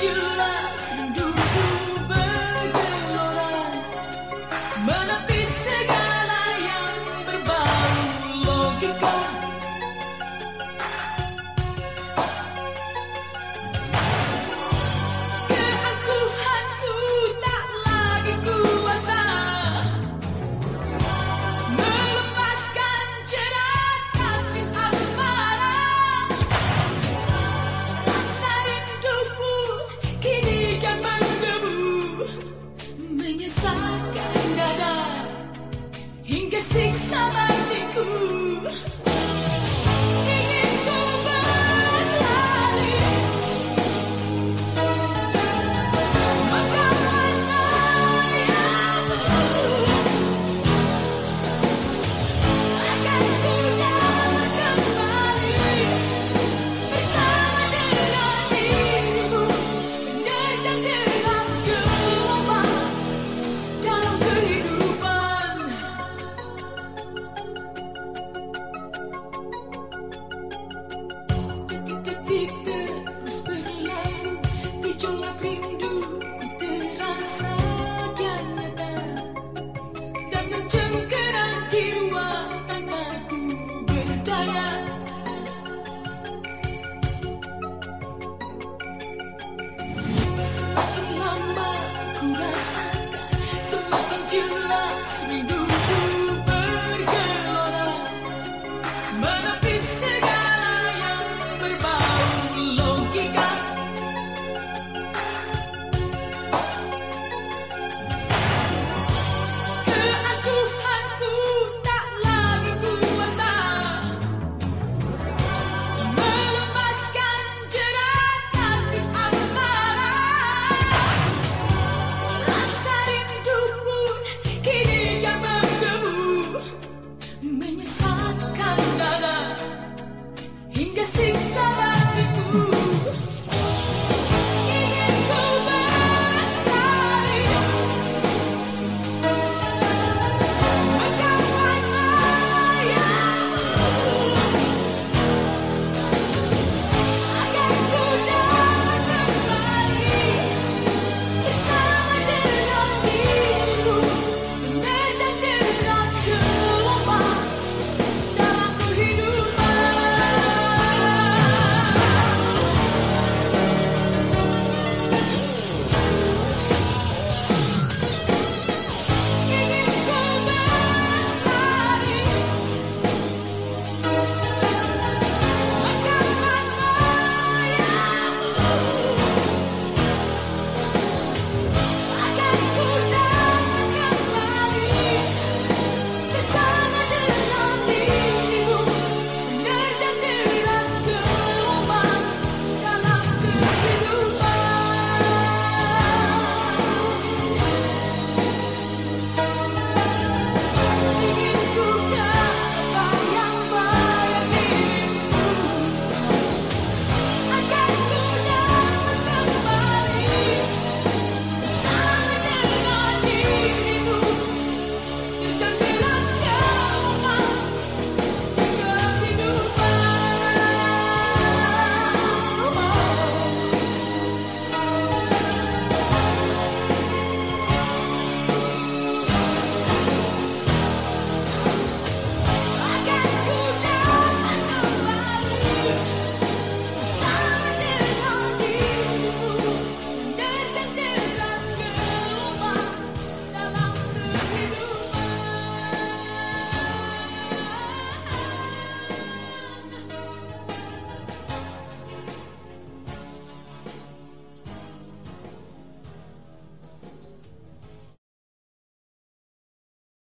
you love.